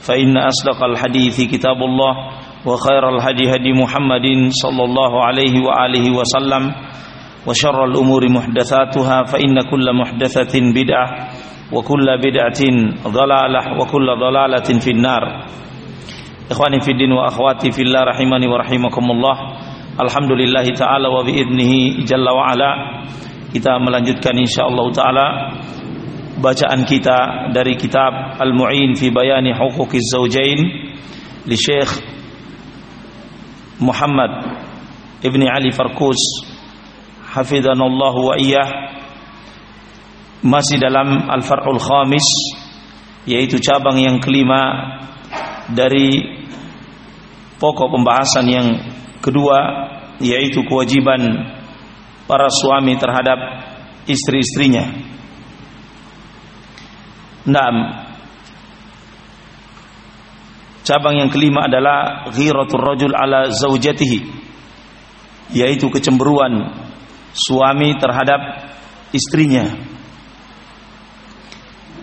فإن أصدق الحديث كتاب الله وخير الهدي هدي محمد صلى الله عليه وآله وسلم وشر الأمور محدثاتها فإن كل محدثة بدعة وكل بدعة ضلالة وكل ضلالة في النار. إخواني في الدين وأخواتي في الله رحمني ورحمكم الله. Ta'ala wa bi'idnihi jalla wa ala. Kita melanjutkan insyaAllah ta'ala. Bacaan kita dari kitab Al-Mu'in fi bayani hukukiz zawjain Li Syekh Muhammad Ibn Ali Farkus Hafidhanallahu wa iyah Masih dalam Al-Far'ul Khamis Yaitu cabang yang kelima Dari Pokok pembahasan yang kedua yaitu kewajiban para suami terhadap istri-istrinya. Naam. Cabang yang kelima adalah ghiratul rajul ala zaujatihi yaitu kecemburuan suami terhadap istrinya.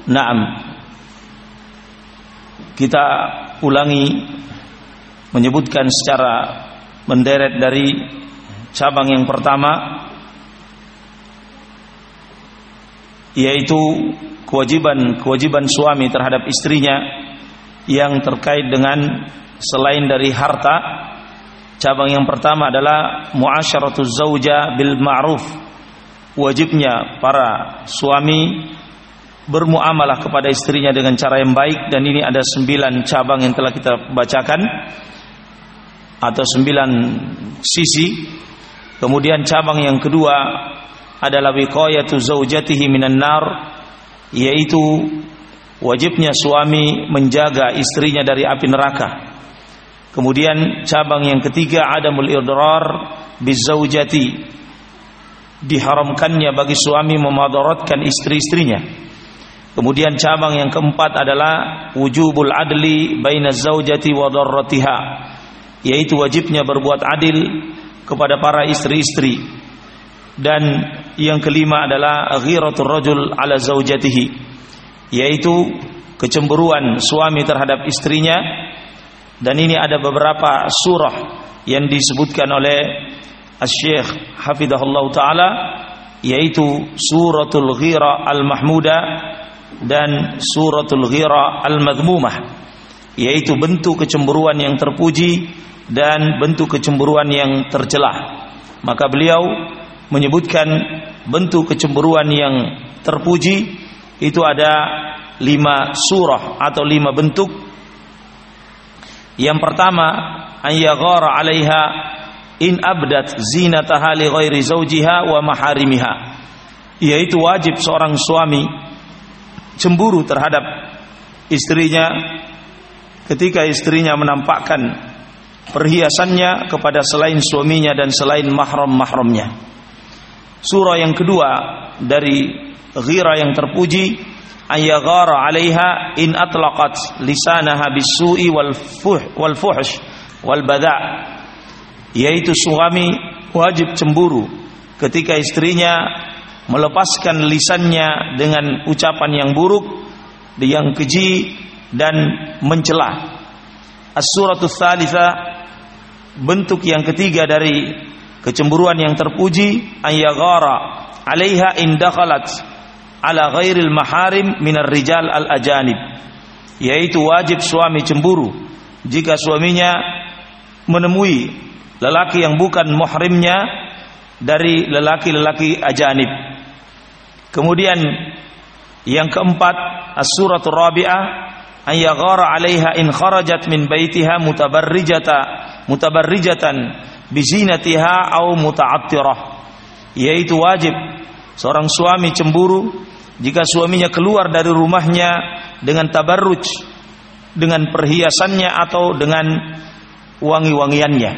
Naam. Kita ulangi menyebutkan secara menderet dari cabang yang pertama yaitu kewajiban-kewajiban suami terhadap istrinya yang terkait dengan selain dari harta. Cabang yang pertama adalah muasyaratuz zauja bil ma'ruf. Wajibnya para suami bermuamalah kepada istrinya dengan cara yang baik dan ini ada sembilan cabang yang telah kita bacakan atau sembilan sisi. Kemudian cabang yang kedua adalah wiqayatu zaujatihi minan nar yaitu wajibnya suami menjaga istrinya dari api neraka. Kemudian cabang yang ketiga adamul idrar bizaujati diharamkannya bagi suami memadaratkan istri-istrinya. Kemudian cabang yang keempat adalah wujubul adli baina zaujati wa darratiha yaitu wajibnya berbuat adil kepada para istri-istri dan yang kelima adalah ghiratul rajul ala zaujatihi yaitu kecemburuan suami terhadap istrinya dan ini ada beberapa surah yang disebutkan oleh Asy-Syaikh Hafizahullah taala yaitu suratul ghira al-mahmuda dan suratul ghira al-madhmumah yaitu bentuk kecemburuan yang terpuji dan bentuk kecemburuan yang tercelah. Maka beliau menyebutkan bentuk kecemburuan yang terpuji itu ada lima surah atau lima bentuk. Yang pertama, ayyaghara 'alaiha in abdat zinataha li ghairi zawjiha wa maharimiha. Yaitu wajib seorang suami cemburu terhadap istrinya ketika istrinya menampakkan perhiasannya kepada selain suaminya dan selain mahram-mahramnya. Surah yang kedua dari ghira yang terpuji ayyaghara 'alaiha in atlaqat lisanaha bisu'i wal fuh wal fuhsh wal bada' yaitu suami wajib cemburu ketika istrinya melepaskan lisannya dengan ucapan yang buruk yang keji dan mencela. As-suratul bentuk yang ketiga dari kecemburuan yang terpuji ayyaghara 'alaiha in dakhalat ala ghairil maharim minar rijal al ajanib. Yaitu wajib suami cemburu jika suaminya menemui lelaki yang bukan muhrimnya dari lelaki-lelaki ajanib. Kemudian yang keempat as-suratul rabi'ah an yaghara 'alaiha in kharajat min baitiha mutabarrijata mutabarrijatan bizinatiha au muta'attirah yaitu wajib seorang suami cemburu jika suaminya keluar dari rumahnya dengan tabarruj dengan perhiasannya atau dengan wangi-wangiannya.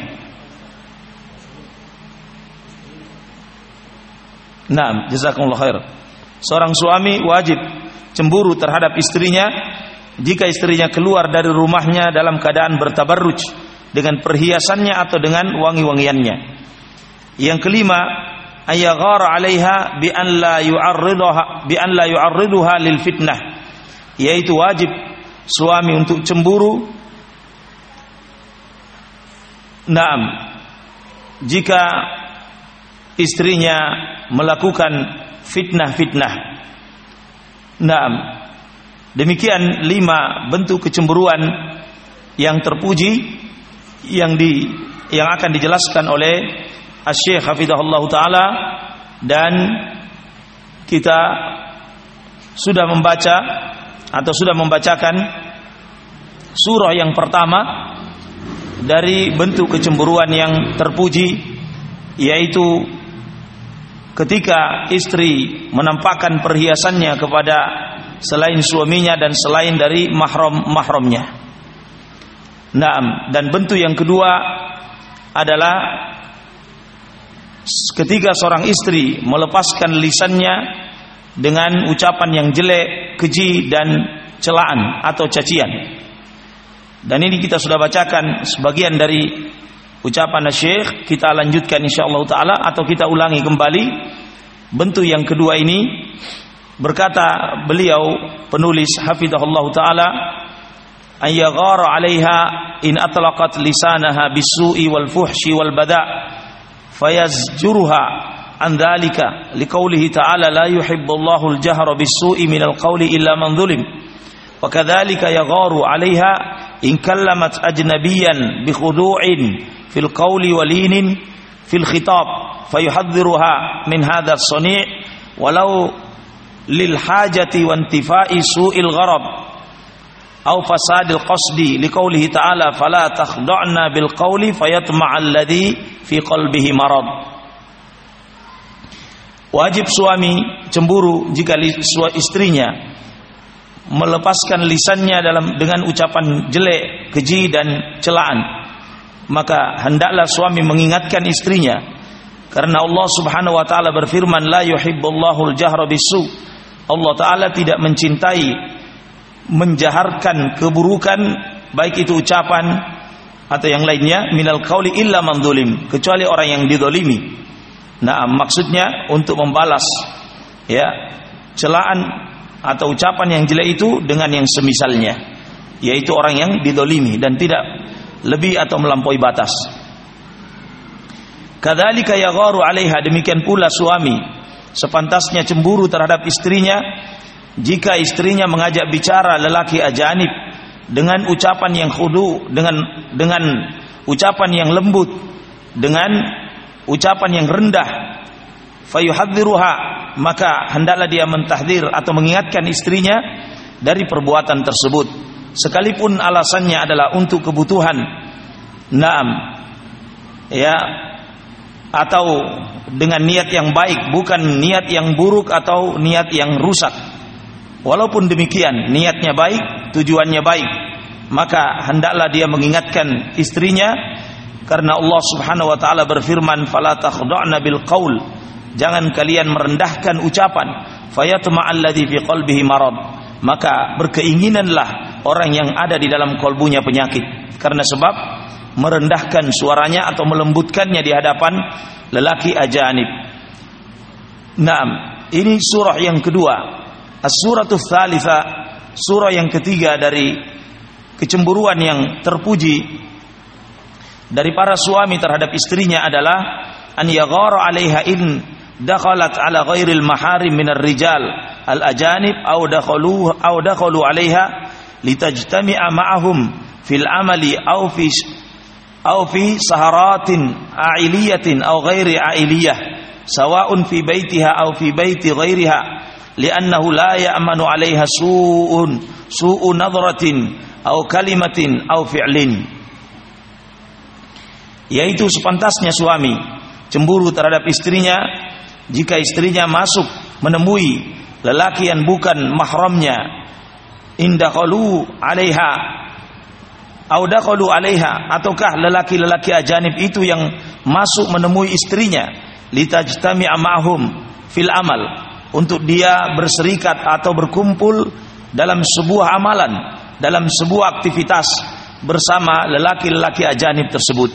Nah, jazakumullah khair. Seorang suami wajib cemburu terhadap istrinya jika istrinya keluar dari rumahnya dalam keadaan bertabarruj dengan perhiasannya atau dengan wangi-wangiannya. Yang kelima, ayaghara 'alaiha bi an la yu'arridaha bi an la yu'arriduha lil fitnah. Yaitu wajib suami untuk cemburu Naam jika istrinya melakukan fitnah-fitnah Naam demikian lima bentuk kecemburuan yang terpuji yang di yang akan dijelaskan oleh Asy-Syaikh Hafizahullah taala dan kita sudah membaca atau sudah membacakan surah yang pertama dari bentuk kecemburuan yang terpuji yaitu ketika istri menampakkan perhiasannya kepada selain suaminya dan selain dari mahram mahramnya. Naam, dan bentuk yang kedua adalah ketika seorang istri melepaskan lisannya dengan ucapan yang jelek, keji dan celaan atau cacian. Dan ini kita sudah bacakan sebagian dari ucapan Syekh, kita lanjutkan insyaallah taala atau kita ulangi kembali. Bentuk yang kedua ini berkata beliau penulis hafizahullah taala ayyaghara 'alaiha in atlaqat lisanaha bisu'i wal fuhshi wal bada' fayazjuruha an dhalika liqaulihi ta'ala la yuhibbullahu al-jahra bis-su'i minal qawli illa man dhulim wa kadzalika yagharu 'alayha in kallamat ajnabiyan bi khudu'in fil qawli walinin fil khitab fayuhadhdhiruha min hadha as-sani' walau lil hajati aw fasadil qasdi liqaulihi ta'ala fala takhda'na bil qawli fayatma'a alladhi fi qalbihi marad Wajib suami cemburu jika istrinya melepaskan lisannya dalam dengan ucapan jelek, keji dan celaan. Maka hendaklah suami mengingatkan istrinya karena Allah Subhanahu wa taala berfirman la yuhibbullahu al-jahra bisu. Allah taala tidak mencintai menjaharkan keburukan baik itu ucapan atau yang lainnya minal qauli illa man kecuali orang yang didolimi Nah, maksudnya untuk membalas ya celaan atau ucapan yang jelek itu dengan yang semisalnya, yaitu orang yang didolimi dan tidak lebih atau melampaui batas. Kadzalika yagharu 'alaiha demikian pula suami sepantasnya cemburu terhadap istrinya jika istrinya mengajak bicara lelaki ajanib dengan ucapan yang khudu dengan dengan ucapan yang lembut dengan ucapan yang rendah fayuhadziruha maka hendaklah dia mentahdir atau mengingatkan istrinya dari perbuatan tersebut. Sekalipun alasannya adalah untuk kebutuhan naam ya atau dengan niat yang baik bukan niat yang buruk atau niat yang rusak walaupun demikian niatnya baik tujuannya baik maka hendaklah dia mengingatkan istrinya karena Allah Subhanahu wa taala berfirman fala takhda'na bil qaul. Jangan kalian merendahkan ucapan fayatma alladhi fi qalbihi marad. Maka berkeinginanlah orang yang ada di dalam kalbunya penyakit. Karena sebab merendahkan suaranya atau melembutkannya di hadapan lelaki ajanib. Naam ini surah yang kedua as-suratul tsalitsa surah yang ketiga dari kecemburuan yang terpuji dari para suami terhadap istrinya adalah an yaghara 'alaiha in dakhalat 'ala ghairil maharim minar rijal al ajanib aw dakhalu aw dakhalu 'alaiha litajtami'a ma'ahum fil amali aw fi aw fi saharatin a'iliyatin aw ghairi a'iliyah sawa'un fi baitiha aw fi baiti ghairiha li'annahu la ya'manu 'alaiha su'un su'u nadratin aw kalimatin aw fi'lin. Yaitu sepantasnya suami cemburu terhadap istrinya jika istrinya masuk menemui lelaki yang bukan mahramnya. Indah qalu alaiha audaqalu alaiha ataukah lelaki-lelaki ajanib itu yang masuk menemui istrinya? Litajtami'a ma'hum fil amal untuk dia berserikat atau berkumpul dalam sebuah amalan dalam sebuah aktivitas bersama lelaki-lelaki ajanib tersebut.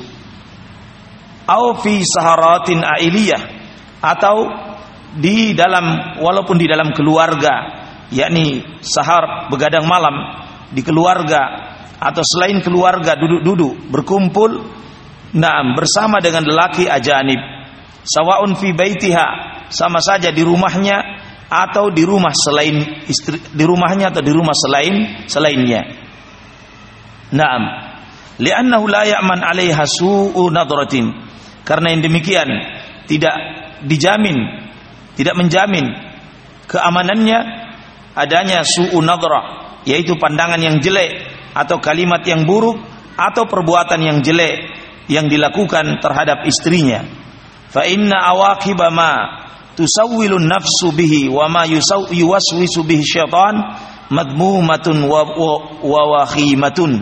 Au fi saharatin ailiyah atau di dalam walaupun di dalam keluarga yakni sahar begadang malam di keluarga atau selain keluarga duduk-duduk berkumpul nah bersama dengan lelaki ajanib. Sawaun fi baitiha sama saja di rumahnya atau di rumah selain istri di rumahnya atau di rumah selain selainnya. Naam. Li'annahu la ya'man 'alaiha su'u nadratin. Karena yang demikian tidak dijamin tidak menjamin keamanannya adanya su'u nadra yaitu pandangan yang jelek atau kalimat yang buruk atau perbuatan yang jelek yang dilakukan terhadap istrinya. Fa inna awaqiba ma tusawwilu nafsu bihi wa ma yuwaswisu bihi syaitan madmumatun wa, wa, wa wakhimatun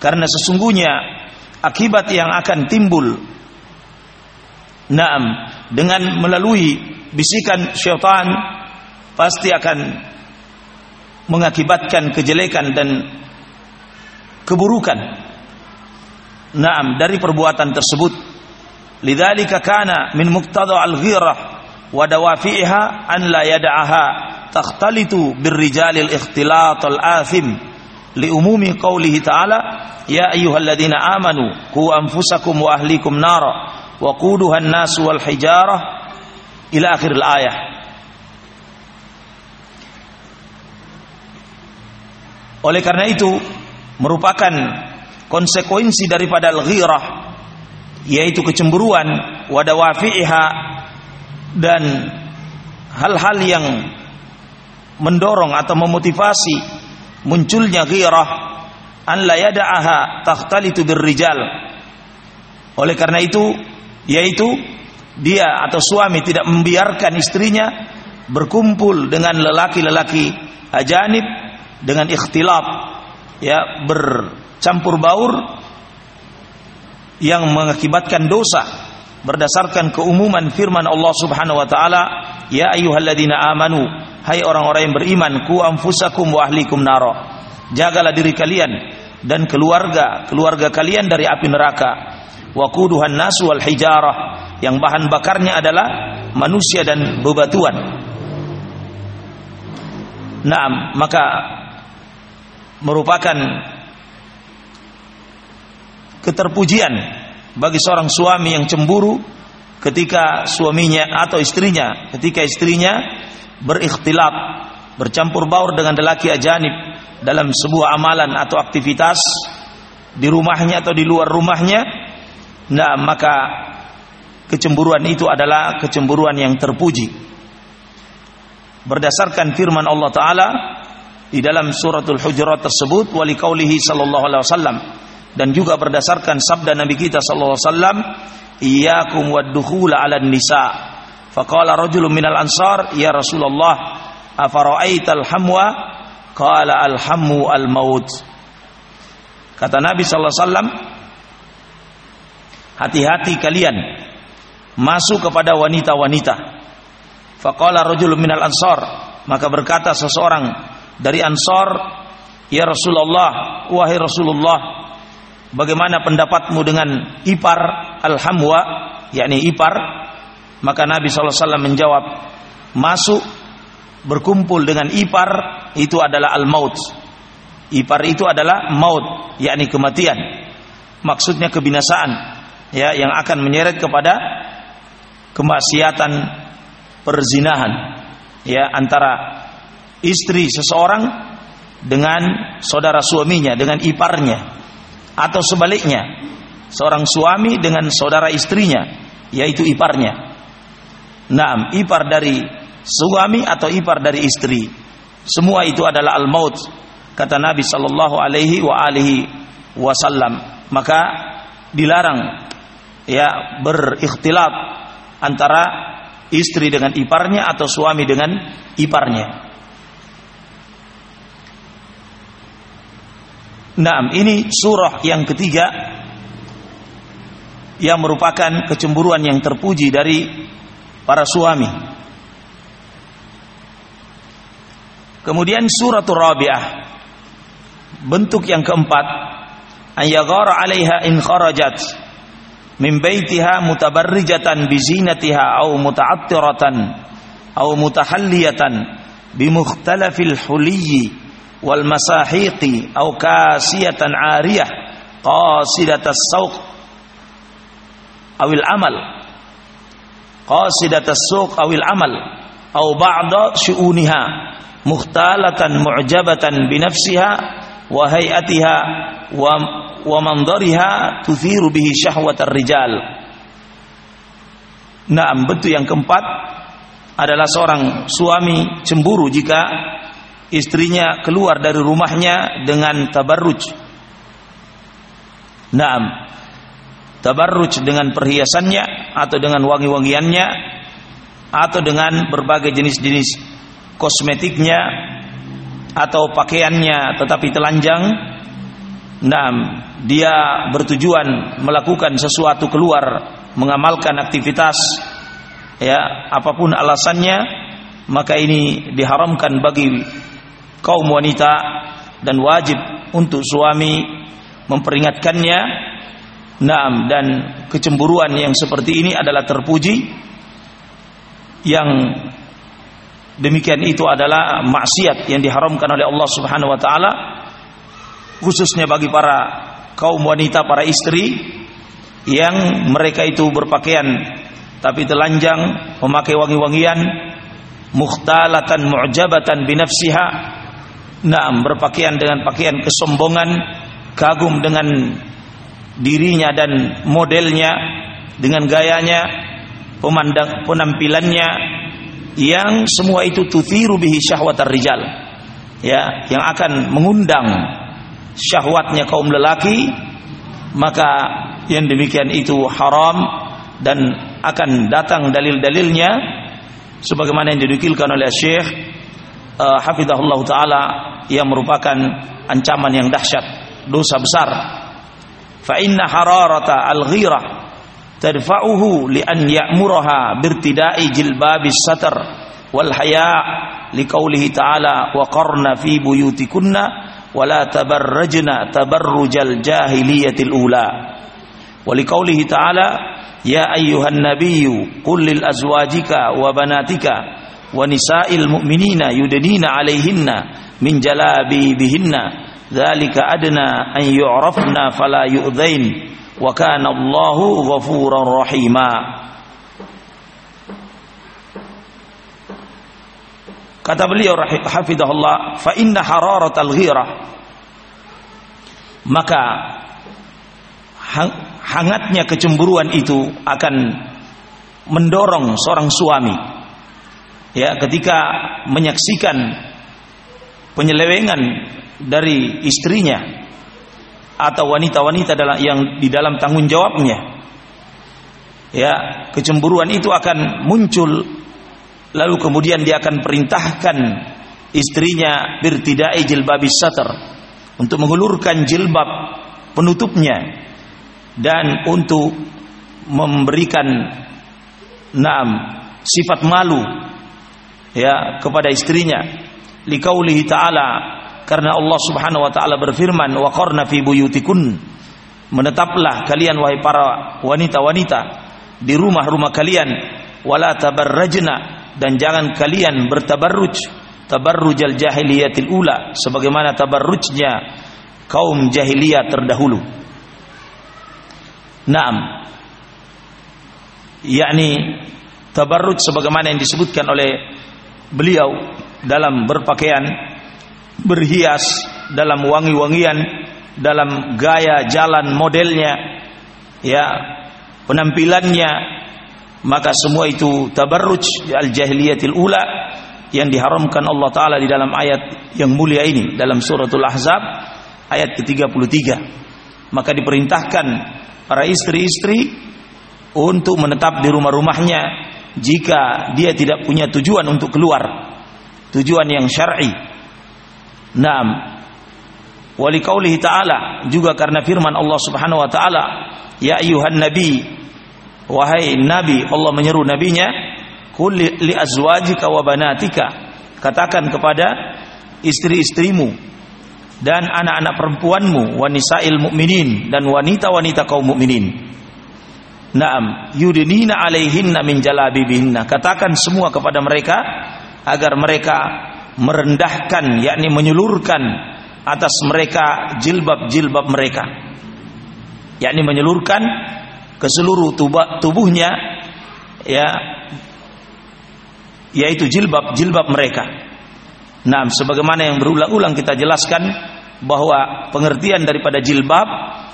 karena sesungguhnya akibat yang akan timbul Naam dengan melalui bisikan syaitan pasti akan mengakibatkan kejelekan dan keburukan. Naam dari perbuatan tersebut. Lidzalika kana min muqtada al-ghirah wa dawafi'iha an la yad'aha takhtalitu birrijalil ikhtilat al-athim li umumi qawlihi ta'ala ya ayyuhalladzina amanu qu an-nas wal hijarah ila akhir al-ayah Oleh karena itu merupakan konsekuensi daripada al-ghirah yaitu kecemburuan wadawafi'iha dan hal-hal yang mendorong atau memotivasi munculnya ghirah an la yada'aha takhtalitu birrijal. Oleh karena itu yaitu dia atau suami tidak membiarkan istrinya berkumpul dengan lelaki-lelaki ajanib dengan ikhtilaf ya bercampur baur yang mengakibatkan dosa berdasarkan keumuman firman Allah Subhanahu wa taala ya ayyuhalladzina amanu hai orang-orang yang beriman ku anfusakum wa ahlikum nara. Jagalah diri kalian dan keluarga keluarga kalian dari api neraka. Waquduhan nasu wal hijarah yang bahan bakarnya adalah manusia dan bebatuan. Nah, maka merupakan keterpujian bagi seorang suami yang cemburu ketika suaminya atau istrinya ketika istrinya berikhtilaf bercampur baur dengan lelaki ajanib dalam sebuah amalan atau aktivitas di rumahnya atau di luar rumahnya nah maka kecemburuan itu adalah kecemburuan yang terpuji. Berdasarkan firman Allah taala di dalam suratul hujurat tersebut wali kaulihi sallallahu alaihi wasallam dan juga berdasarkan sabda Nabi kita sallallahu alaihi wasallam iyyakum waddukhula 'ala nisa. Faqala rajulun minal ansar ya Rasulullah afara'aital hamwa? Qala alhamu almaut kata Nabi sallallahu alaihi wasallam hati-hati kalian masuk kepada wanita-wanita. Faqala rajulun minal ansar maka berkata seseorang dari Ansor, "Ya Rasulullah, wahai Rasulullah, bagaimana pendapatmu dengan ipar al-hamwa, yakni ipar?" Maka Nabi SAW menjawab, "Masuk berkumpul dengan ipar itu adalah al-maut." Ipar itu adalah maut, yakni kematian. Maksudnya kebinasaan, ya yang akan menyeret kepada kemaksiatan perzinahan ya antara istri seseorang dengan saudara suaminya, dengan iparnya, atau sebaliknya, seorang suami dengan saudara istrinya, yaitu iparnya. Naam, ipar dari suami atau ipar dari istri. Semua itu adalah al-maut kata Nabi sallallahu alaihi wa alihi wasallam. Maka dilarang ya berikhtilaf antara istri dengan iparnya atau suami dengan iparnya. Nah, ini surah yang ketiga yang merupakan kecemburuan yang terpuji dari para suami. Kemudian suratul Rabi'ah bentuk yang keempat ayaghara 'alaiha in kharajat min baitiha mutabarrijatan bi zinatiha aw muta'attiratan aw mutahalliyatan bi mukhtalafil huliyyi wal masahiqi aw kasiyatan 'ariyah qasidatas sawq awil amal qasidatas suq awil amal aw ba'da syu'uniha mukhtalatan mu'jabatan bi nafsiha wa hayatiha wa wa mandariha tuthiru bihi syahwatar rijal. Naam bentuk yang keempat adalah seorang suami cemburu jika istrinya keluar dari rumahnya dengan tabarruj. Naam. Tabarruj dengan perhiasannya atau dengan wangi-wangiannya atau dengan berbagai jenis-jenis kosmetiknya atau pakaiannya tetapi telanjang. Naam, dia bertujuan melakukan sesuatu keluar mengamalkan aktivitas ya apa pun alasannya maka ini diharamkan bagi kaum wanita dan wajib untuk suami memperingatkannya. Naam dan kecemburuan yang seperti ini adalah terpuji. Yang demikian itu adalah maksiat yang diharamkan oleh Allah Subhanahu wa taala khususnya bagi para kaum wanita, para istri yang mereka itu berpakaian tapi telanjang, memakai wangi-wangian, mukhtalatan mu'jabatan binafsiha, naam berpakaian dengan pakaian kesombongan, kagum dengan dirinya dan modelnya, dengan gayanya, pemandang penampilannya yang semua itu tuthiru bihi syahwatar rijal. Ya, yang akan mengundang syahwatnya kaum lelaki maka yang demikian itu haram dan akan datang dalil-dalilnya sebagaimana yang didukilkan oleh Syekh Eh, uh, hafizahullah taala yang merupakan ancaman yang dahsyat, dosa besar. Fa inna hararata al-ghirah tadfa'uhu li an ya'muraha birtida'i jilbabis satar wal haya' liqaulihi ta'ala wa qarna fi buyutikunna wa la tabarrajna tabarrujal jahiliyatil ula. Wa liqaulihi ta'ala ya ayyuhan nabiyyu qul lil azwajika wa banatika wa nisa'il mu'minina yudnina 'alaihinna min jalabi bihinna dzalika adna an yu'rafna fala yu'dhain wa kana Allahu ghafuran rahima. Kata beliau hafizahullah fa inna hararatal ghirah maka hangatnya kecemburuan itu akan mendorong seorang suami ya ketika menyaksikan penyelewengan dari istrinya atau wanita-wanita yang di dalam tanggung jawabnya ya kecemburuan itu akan muncul. Lalu kemudian dia akan perintahkan istrinya birtidai jilbabis satar untuk mengulurkan jilbab penutupnya dan untuk memberikan naam sifat malu ya kepada istrinya liqaulihi ta'ala karena Allah Subhanahu wa taala berfirman wa qarna fi buyutikun menetaplah kalian wahai para wanita-wanita di rumah-rumah kalian wala tabarrajna dan jangan kalian bertabarruj tabarrujal jahiliyatil ula sebagaimana tabarrujnya kaum jahiliyah terdahulu. Naam. yakni tabarruj sebagaimana yang disebutkan oleh beliau dalam berpakaian berhias dalam wangi-wangian dalam gaya jalan modelnya ya penampilannya maka semua itu tabarruj al-jahiliyatil ula yang diharamkan Allah taala di dalam ayat yang mulia ini dalam suratul ahzab ayat ke-33 maka diperintahkan para istri-istri untuk menetap di rumah-rumahnya jika dia tidak punya tujuan untuk keluar tujuan yang syar'i. Naam. Wali kaulihi ta'ala juga karena firman Allah Subhanahu wa taala, "Ya ayuhan nabi, wahai nabi, Allah menyeru nabinya, "Qul li azwajika wa banatika." Katakan kepada istri-istrimu dan anak-anak perempuanmu, wanisail mukminin dan wanita-wanita kaum mukminin. Naam, yudinina alaihinna min jalabibihinna. Katakan semua kepada mereka agar mereka merendahkan yakni menyulurkan atas mereka jilbab-jilbab mereka yakni menyalurkan ke seluruh tubuh, tubuhnya ya yaitu jilbab-jilbab mereka. Nah, sebagaimana yang berulang-ulang kita jelaskan bahwa pengertian daripada jilbab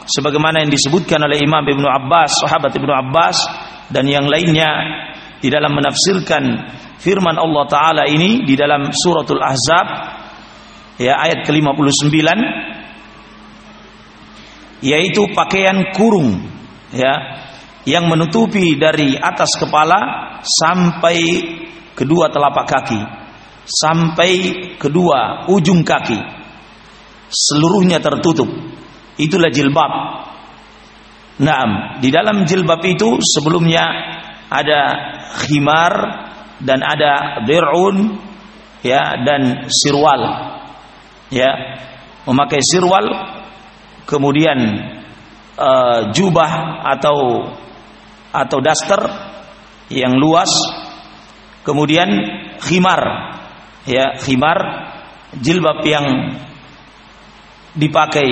sebagaimana yang disebutkan oleh Imam Ibnu Abbas, sahabat Ibnu Abbas dan yang lainnya di dalam menafsirkan firman Allah taala ini di dalam suratul Ahzab ya ayat ke-59 yaitu pakaian kurung ya yang menutupi dari atas kepala sampai kedua telapak kaki sampai kedua ujung kaki seluruhnya tertutup. Itulah jilbab. Naam, di dalam jilbab itu sebelumnya ada khimar dan ada dir'un ya dan sirwal ya. Memakai sirwal kemudian uh, jubah atau atau daster yang luas kemudian khimar ya khimar jilbab yang dipakai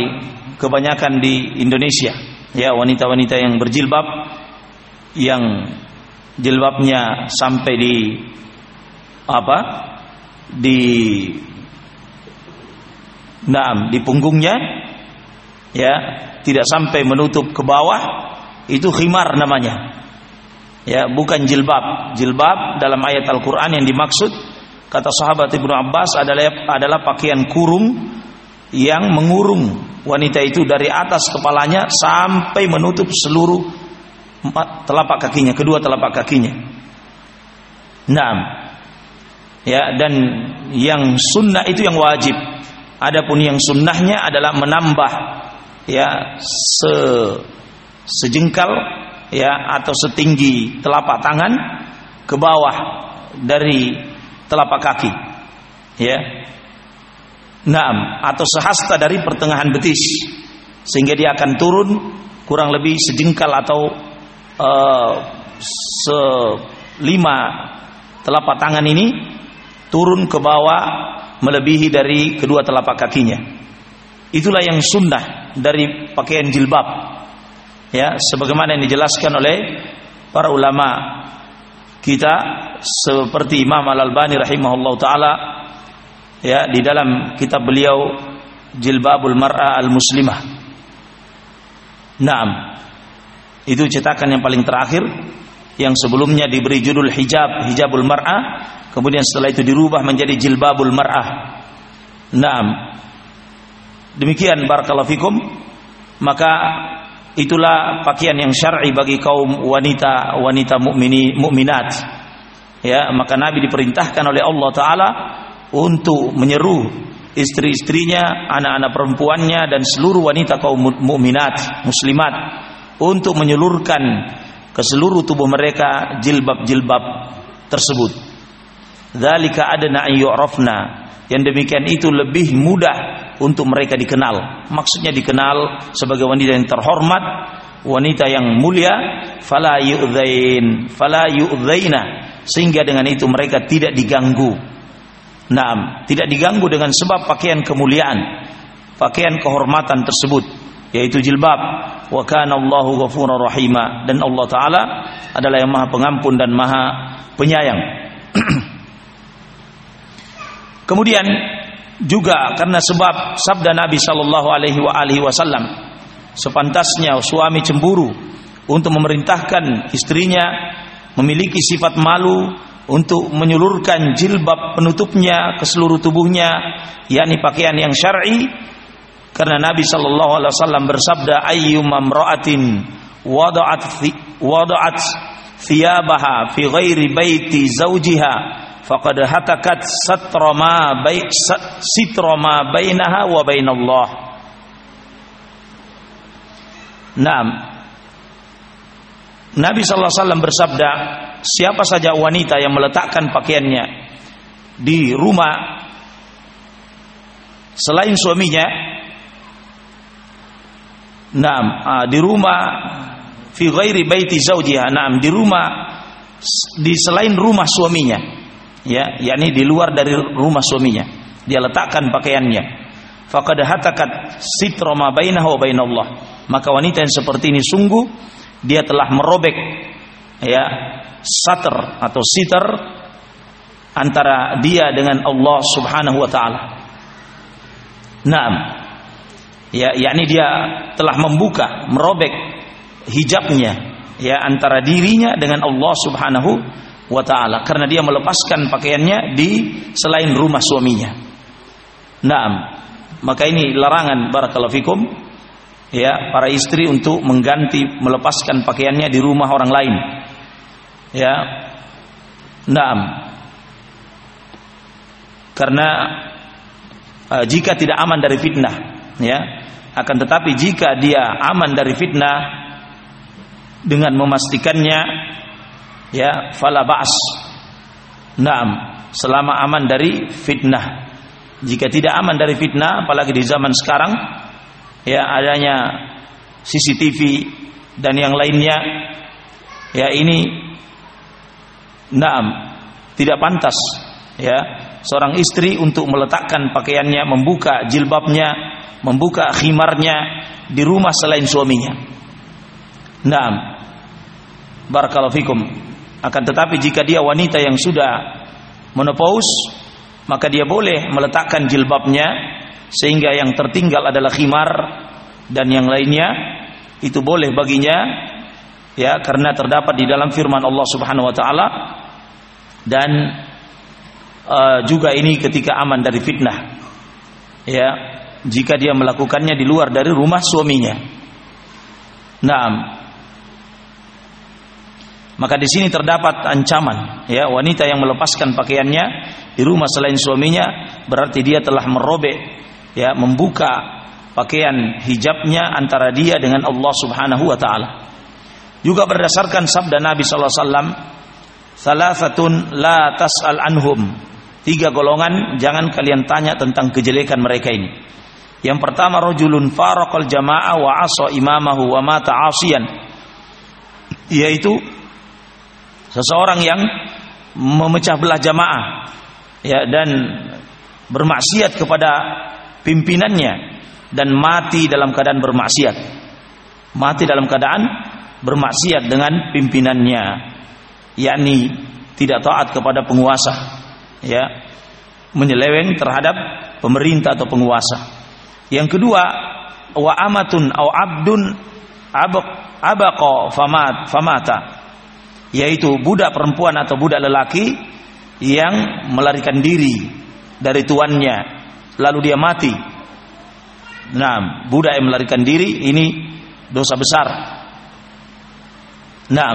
kebanyakan di Indonesia. Ya wanita-wanita yang berjilbab yang jilbabnya sampai di apa di Naam di punggungnya ya tidak sampai menutup ke bawah itu khimar namanya. Ya bukan jilbab. Jilbab dalam ayat Al-Qur'an yang dimaksud kata sahabat Ibnu Abbas adalah adalah pakaian kurung yang mengurung wanita itu dari atas kepalanya sampai menutup seluruh telapak kakinya kedua telapak kakinya. Naam. Ya dan yang sunnah itu yang wajib. Adapun yang sunnahnya adalah menambah ya se sejengkal ya atau setinggi telapak tangan ke bawah dari telapak kaki ya Naam atau sehasta dari pertengahan betis sehingga dia akan turun kurang lebih sejengkal atau uh, selima telapak tangan ini turun ke bawah melebihi dari kedua telapak kakinya. Itulah yang sunnah dari pakaian jilbab. Ya, sebagaimana yang dijelaskan oleh para ulama kita seperti Imam Al-Albani rahimahullah taala ya di dalam kitab beliau Jilbabul Mar'a Al-Muslimah. Naam. Itu cetakan yang paling terakhir yang sebelumnya diberi judul hijab, hijabul mar'ah Kemudian setelah itu dirubah menjadi jilbabul mar'ah. Naam. Demikian barakallahu fikum. Maka itulah pakaian yang syar'i bagi kaum wanita wanita mukmini mukminat. Ya, maka Nabi diperintahkan oleh Allah taala untuk menyeru istri-istrinya, anak-anak perempuannya dan seluruh wanita kaum mukminat, muslimat untuk menyulurkan ke seluruh tubuh mereka jilbab-jilbab tersebut. Dzalika adna yu'rafna. Yang demikian itu lebih mudah untuk mereka dikenal. Maksudnya dikenal sebagai wanita yang terhormat, wanita yang mulia, fala yu'dzain, fala yu'dzaina, sehingga dengan itu mereka tidak diganggu. Naam, tidak diganggu dengan sebab pakaian kemuliaan, pakaian kehormatan tersebut yaitu jilbab wa kana Allahu ghafurur rahima dan Allah taala adalah yang Maha Pengampun dan Maha Penyayang. Kemudian juga karena sebab sabda Nabi Shallallahu Alaihi Wasallam sepantasnya suami cemburu untuk memerintahkan istrinya memiliki sifat malu untuk menyulurkan jilbab penutupnya ke seluruh tubuhnya yakni pakaian yang syar'i karena Nabi Shallallahu alaihi wasallam bersabda ayyum amra'atin wada'at wada'at thiyabaha fi ghairi baiti zawjiha faqad hatakat satra ma baik sitra bainaha wa bainallah Naam. Nabi sallallahu alaihi wasallam bersabda, siapa saja wanita yang meletakkan pakaiannya di rumah selain suaminya, naam, ah, di rumah fi ghairi baiti zaujiha, naam, di rumah di selain rumah suaminya, ya, yakni di luar dari rumah suaminya, dia letakkan pakaiannya. Faqad hatakat sitra ma bainahu wa bainallah. Maka wanita yang seperti ini sungguh dia telah merobek ya sater atau sitar antara dia dengan Allah Subhanahu wa taala. Naam. Ya, yakni dia telah membuka, merobek hijabnya ya antara dirinya dengan Allah Subhanahu wa taala karena dia melepaskan pakaiannya di selain rumah suaminya. Naam. Maka ini larangan barakallahu fikum ya para istri untuk mengganti melepaskan pakaiannya di rumah orang lain. Ya. Naam. Karena uh, jika tidak aman dari fitnah, ya, akan tetapi jika dia aman dari fitnah dengan memastikannya ya fala ba's. Naam, selama aman dari fitnah. Jika tidak aman dari fitnah apalagi di zaman sekarang ya adanya CCTV dan yang lainnya. Ya ini naam tidak pantas. Ya seorang istri untuk meletakkan pakaiannya membuka jilbabnya membuka khimarnya di rumah selain suaminya. Naam. Barakallahu fikum. Akan tetapi jika dia wanita yang sudah menopause maka dia boleh meletakkan jilbabnya sehingga yang tertinggal adalah khimar dan yang lainnya itu boleh baginya ya karena terdapat di dalam firman Allah Subhanahu wa taala. Dan uh, juga ini ketika aman dari fitnah ya jika dia melakukannya di luar dari rumah suaminya. Nah maka di sini terdapat ancaman ya wanita yang melepaskan pakaiannya di rumah selain suaminya berarti dia telah merobek ya membuka pakaian hijabnya antara dia dengan Allah Subhanahu wa taala. Juga berdasarkan sabda Nabi sallallahu alaihi wasallam, "Thalathatun la tas'al anhum." Tiga golongan jangan kalian tanya tentang kejelekan mereka ini. Yang pertama rajulun faraqal jamaah wa asa imamahu wa mata 'asiyan. Yaitu seseorang yang memecah belah jamaah ya dan bermaksiat kepada pimpinannya dan mati dalam keadaan bermaksiat. Mati dalam keadaan bermaksiat dengan pimpinannya, yakni tidak taat kepada penguasa, ya, menyeleweng terhadap pemerintah atau penguasa. Yang kedua, wa amatun au abdun abaq abaqa famat famata, yaitu budak perempuan atau budak lelaki yang melarikan diri dari tuannya lalu dia mati Nah, budak yang melarikan diri ini dosa besar. Nah,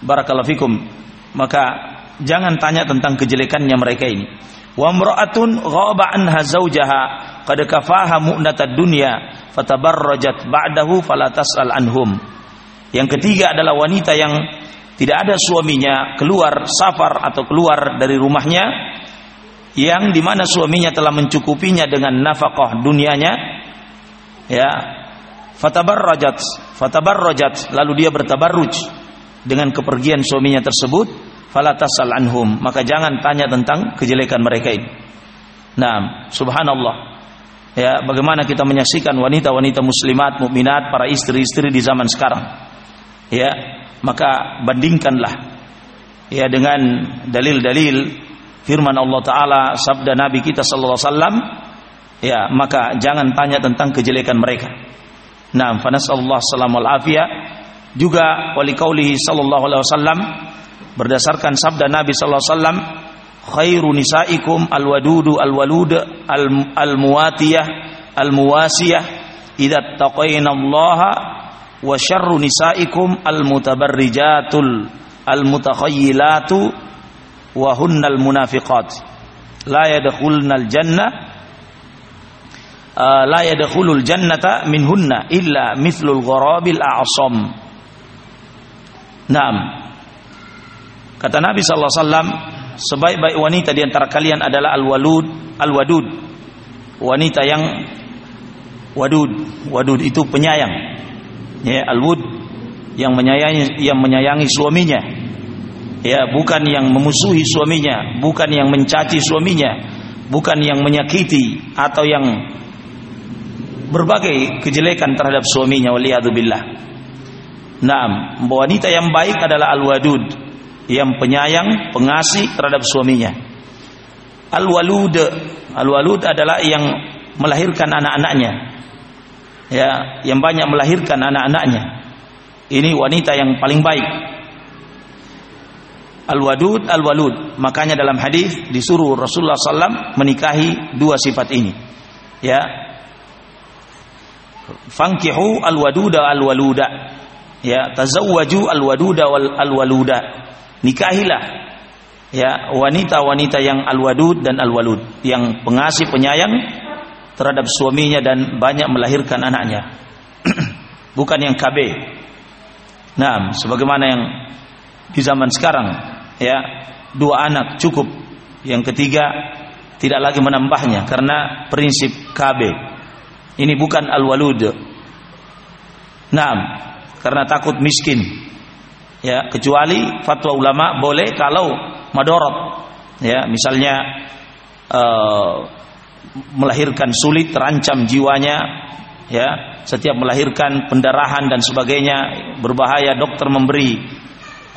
barakallahu fikum. Maka jangan tanya tentang kejelekannya mereka ini. Wa imra'atun ghaba anha zawjaha qad kafaha mu'natad dunya fatabarrajat ba'dahu fala tas'al anhum. Yang ketiga adalah wanita yang tidak ada suaminya keluar safar atau keluar dari rumahnya yang di mana suaminya telah mencukupinya dengan nafkah dunianya ya fatabarrajat fatabarrajat lalu dia bertabarruj dengan kepergian suaminya tersebut falatasal anhum. Maka jangan tanya tentang kejelekan mereka ini. Nah subhanallah. Ya bagaimana kita menyaksikan wanita-wanita muslimat mukminat para istri-istri di zaman sekarang. Ya maka bandingkanlah ya dengan dalil-dalil firman Allah taala sabda nabi kita sallallahu alaihi ya maka jangan tanya tentang kejelekan mereka. Nah fanasallahu salamul afiyah. Juga wali qaulihi sallallahu alaihi wasallam berdasarkan sabda nabi sallallahu alaihi wasallam khairu nisaikum alwadudu alwalud almuwatiyah almuwasiyah idza taqayna Allah wa syarru nisaikum almutabarrijatul almutakhayyilatu wa hunnal munafiqat la yadkhulnal jannah uh, la yadkhulul jannata minhunna illa mithlul gharabil a'sam. Naam. Kata Nabi sallallahu alaihi wasallam, sebaik-baik wanita di antara kalian adalah al-walud, al-wadud. Wanita yang wadud. Wadud itu penyayang. Ya, al-wud yang menyayangi yang menyayangi suaminya. Ya, bukan yang memusuhi suaminya, bukan yang mencaci suaminya, bukan yang menyakiti atau yang berbagai kejelekan terhadap suaminya waliyadzubillah. Naam, wanita yang baik adalah al-wadud, yang penyayang, pengasih terhadap suaminya. Al-walud, al-walud adalah yang melahirkan anak-anaknya. Ya, yang banyak melahirkan anak-anaknya. Ini wanita yang paling baik. Al-wadud, al-walud. Makanya dalam hadis disuruh Rasulullah SAW menikahi dua sifat ini. Ya, fankihu alwaduda alwaluda. Ya. Tazawwaju alwaduda wal alwaluda. Nikahilah. Ya. Wanita-wanita yang alwadud dan alwalud. Yang pengasih penyayang terhadap suaminya dan banyak melahirkan anaknya. Bukan yang KB. Nah sebagaimana yang di zaman sekarang ya dua anak cukup yang ketiga tidak lagi menambahnya karena prinsip KB ini bukan al-walud. Naam, karena takut miskin. Ya, kecuali fatwa ulama boleh kalau madorot. Ya, misalnya uh, melahirkan sulit, terancam jiwanya, ya, setiap melahirkan pendarahan dan sebagainya berbahaya, dokter memberi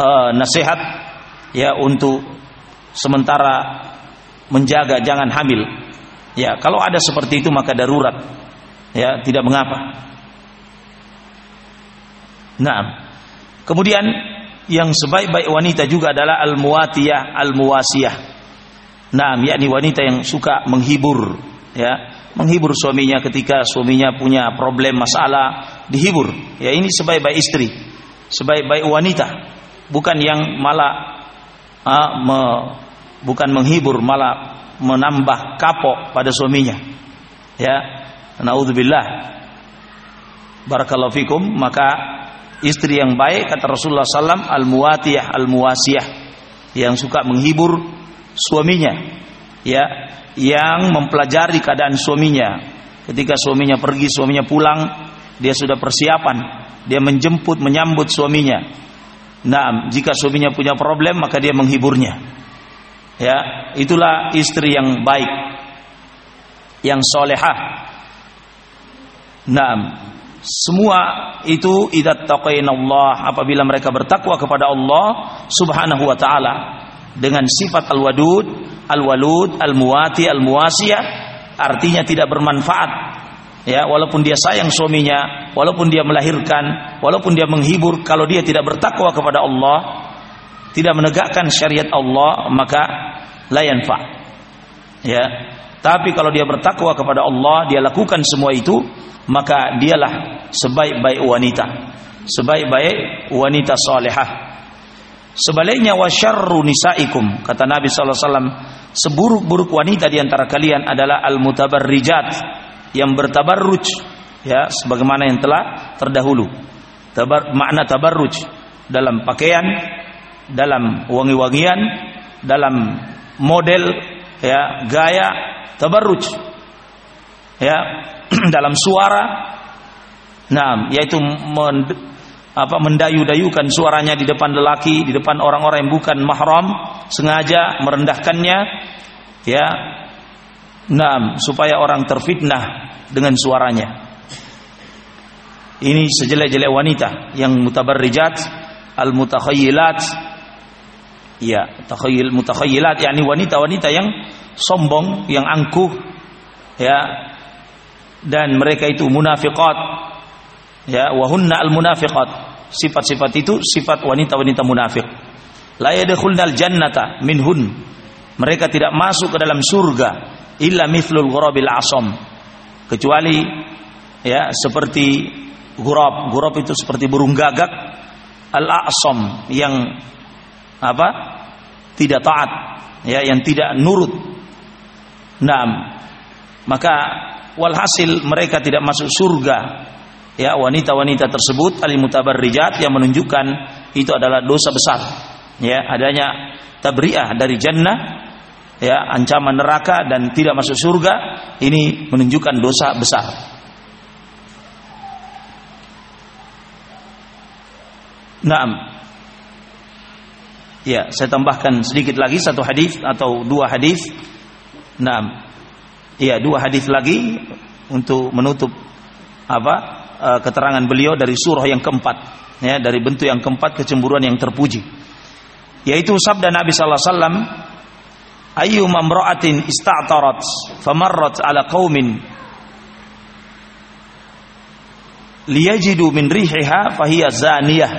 uh, nasihat ya untuk sementara menjaga jangan hamil. Ya, kalau ada seperti itu maka darurat ya tidak mengapa. Nah, kemudian yang sebaik-baik wanita juga adalah al-muwatiyah, al-muwasiyah. Nah, yakni wanita yang suka menghibur, ya, menghibur suaminya ketika suaminya punya problem masalah, dihibur. Ya, ini sebaik-baik istri, sebaik-baik wanita, bukan yang malah me, bukan menghibur, malah menambah kapok pada suaminya. Ya, naudzubillah. Barakallahu fikum. Maka istri yang baik kata Rasulullah SAW al muwatiyah al muwasiyah yang suka menghibur suaminya. Ya yang mempelajari keadaan suaminya. Ketika suaminya pergi suaminya pulang dia sudah persiapan. Dia menjemput menyambut suaminya nah jika suaminya punya problem maka dia menghiburnya ya itulah istri yang baik yang solehah Nah, semua itu idat Allah apabila mereka bertakwa kepada Allah Subhanahu wa taala dengan sifat al-wadud, al-walud, al-muwati, al-muwasiyah artinya tidak bermanfaat. Ya, walaupun dia sayang suaminya, walaupun dia melahirkan, walaupun dia menghibur, kalau dia tidak bertakwa kepada Allah, tidak menegakkan syariat Allah, maka la yanfa. Ya. Tapi kalau dia bertakwa kepada Allah, dia lakukan semua itu, maka dialah sebaik-baik wanita sebaik-baik wanita salehah sebaliknya wasyarru nisaikum kata Nabi sallallahu alaihi wasallam seburuk-buruk wanita di antara kalian adalah al-mutabarrijat yang bertabarruj ya sebagaimana yang telah terdahulu. Tabar, makna tabarruj dalam pakaian dalam wangi-wangian dalam model ya gaya tabarruj ya dalam suara. Nah yaitu men, apa mendayu-dayukan suaranya di depan lelaki di depan orang-orang yang bukan mahram sengaja merendahkannya ya nah supaya orang terfitnah dengan suaranya. Ini sejelek-jelek wanita yang mutabarrijat al-mutakhayyilat. Ya takhayyul mutakhayyilat yakni wanita-wanita yang sombong yang angkuh ya. Dan mereka itu munafiqat ya. Wahunna al munafiqat sifat-sifat itu sifat wanita-wanita munafik. La yadkhulnal jannata minhun. Mereka tidak masuk ke dalam surga illa mithlul ghurabil asam kecuali ya seperti gurab gurab itu seperti burung gagak. Al asam yang apa tidak taat ya yang tidak nurut. Nah maka walhasil mereka tidak masuk surga ya wanita-wanita tersebut alimutabarrijat yang menunjukkan itu adalah dosa besar. Ya adanya tabriah dari jannah ya ancaman neraka dan tidak masuk surga ini menunjukkan dosa besar Naam. Ya, saya tambahkan sedikit lagi satu hadis atau dua hadis. Naam. Iya, dua hadis lagi untuk menutup apa? Uh, keterangan beliau dari surah yang keempat, ya, dari bentuk yang keempat kecemburuan yang terpuji. Yaitu sabda Nabi sallallahu alaihi wasallam, "Ayyu mamra'atin ista'tarat famarrat ala qaumin liyajidu min rihiha fahiya zaniyah."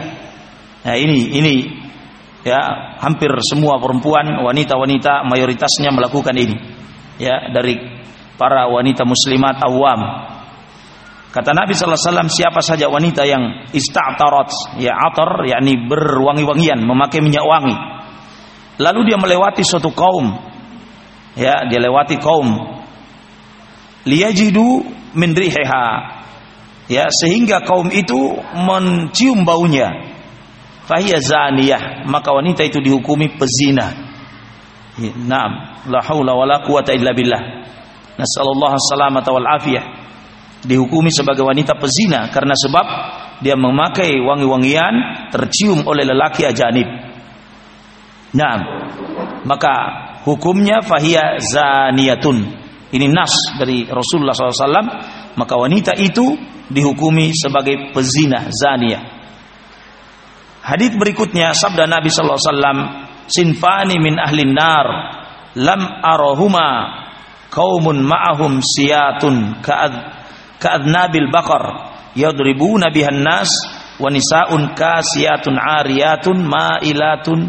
Nah, ini ini ya hampir semua perempuan wanita-wanita mayoritasnya melakukan ini. Ya, dari para wanita muslimat awam. Kata Nabi sallallahu alaihi wasallam siapa saja wanita yang ista'tarat ya atar yakni berwangi-wangian memakai minyak wangi. Lalu dia melewati suatu kaum ya dia lewati kaum liyajidu min rihiha ya sehingga kaum itu mencium baunya fahiya zaniyah maka wanita itu dihukumi pezina. Ya, naam, la haula wala quwata illa billah. Nasallallahu salamata wal afiyah. Dihukumi sebagai wanita pezina karena sebab dia memakai wangi-wangian tercium oleh lelaki ajanib. Nah, maka hukumnya fahia zaniyatun. Ini nas dari Rasulullah SAW. Maka wanita itu dihukumi sebagai pezina zaniyah. Hadis berikutnya sabda Nabi sallallahu alaihi wasallam, "Sinfani min ahli nar lam arahuma qaumun ma'ahum siyatun ka'ad ka'adnabil baqar yadribuna bihan nas wa nisa'un kasiyatun ariyatun ma'ilatun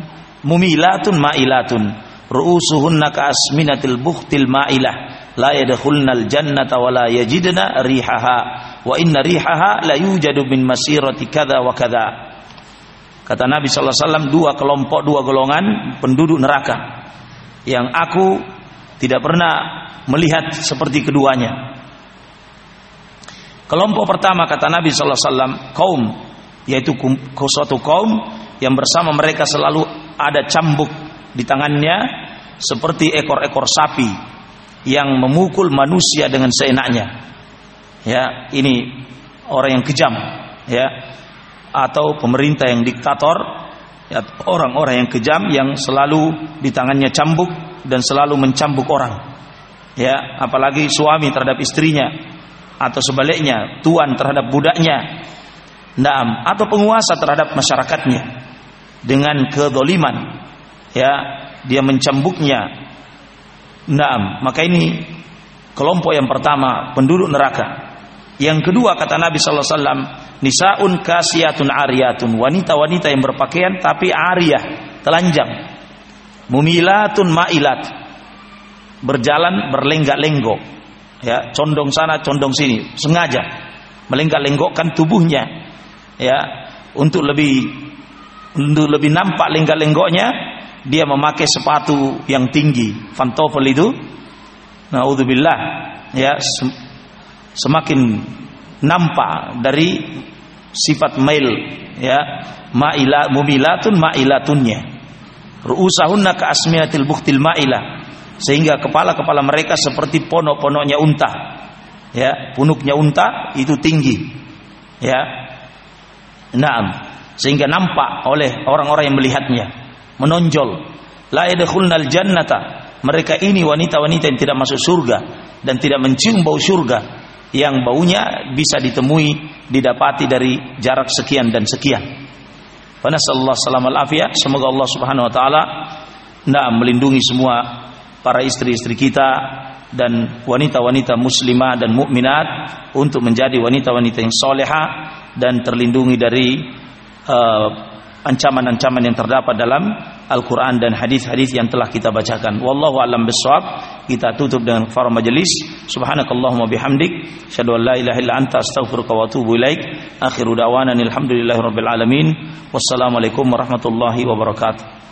mumilatun ma'ilatun. Ru'usuhunna ka'asminatil buhtil ma'ilah. La yadkhulnal jannata wa la yajidna rihaha. Wa inna rihaha la yujadu min masirati kadza wa kadza kata Nabi sallallahu alaihi wasallam dua kelompok dua golongan penduduk neraka. Yang aku tidak pernah melihat seperti keduanya. Kelompok pertama kata Nabi sallallahu alaihi wasallam kaum yaitu suatu kaum yang bersama mereka selalu ada cambuk di tangannya seperti ekor-ekor sapi yang memukul manusia dengan seenaknya. Ya, ini orang yang kejam, ya. Atau pemerintah yang diktator, ya, orang-orang yang kejam yang selalu di tangannya cambuk dan selalu mencambuk orang ya apalagi suami terhadap istrinya atau sebaliknya tuan terhadap budaknya Naam, atau penguasa terhadap masyarakatnya dengan kedoliman ya dia mencambuknya. Naam, maka ini kelompok yang pertama penduduk neraka. Yang kedua kata Nabi sallallahu alaihi wasallam nisaun kasiyatun ariyatun. Wanita-wanita yang berpakaian tapi ariyah telanjang. Mumilatun mailat. Berjalan berlenggak-lenggok. Ya condong sana condong sini. Sengaja. Melenggak-lenggokkan tubuhnya. Ya untuk lebih lebih nampak lenggak-lenggoknya dia memakai sepatu yang tinggi. Pantofel itu naudzubillah ya semakin nampak dari sifat mail ya maila mumilatun mailatunnya. Ruusahunna ka asmiatil buktil ma'ilah sehingga kepala-kepala mereka seperti ponok-ponoknya unta ya punuknya unta itu tinggi ya. Naam sehingga nampak oleh orang-orang yang melihatnya. Menonjol. La yadkhulnal jannata. Mereka ini wanita-wanita yang tidak masuk surga dan tidak mencium bau surga yang baunya bisa ditemui didapati dari jarak sekian dan sekian. Panasallahu salamal afiyah. Semoga Allah Subhanahu wa taala nah melindungi semua para istri-istri kita dan wanita-wanita muslimah dan mukminat untuk menjadi wanita-wanita yang soleha dan terlindungi dari uh, ancaman-ancaman yang terdapat dalam Al-Quran dan hadis-hadis yang telah kita bacakan. Wallahu a'lam bishawab. Kita tutup dengan far majelis. Subhanakallahumma bihamdik, syadu an la ilaha illa anta astaghfiruka wa atubu ilaik. Akhiru da'wana alhamdulillahi rabbil alamin. Wassalamualaikum warahmatullahi wabarakatuh.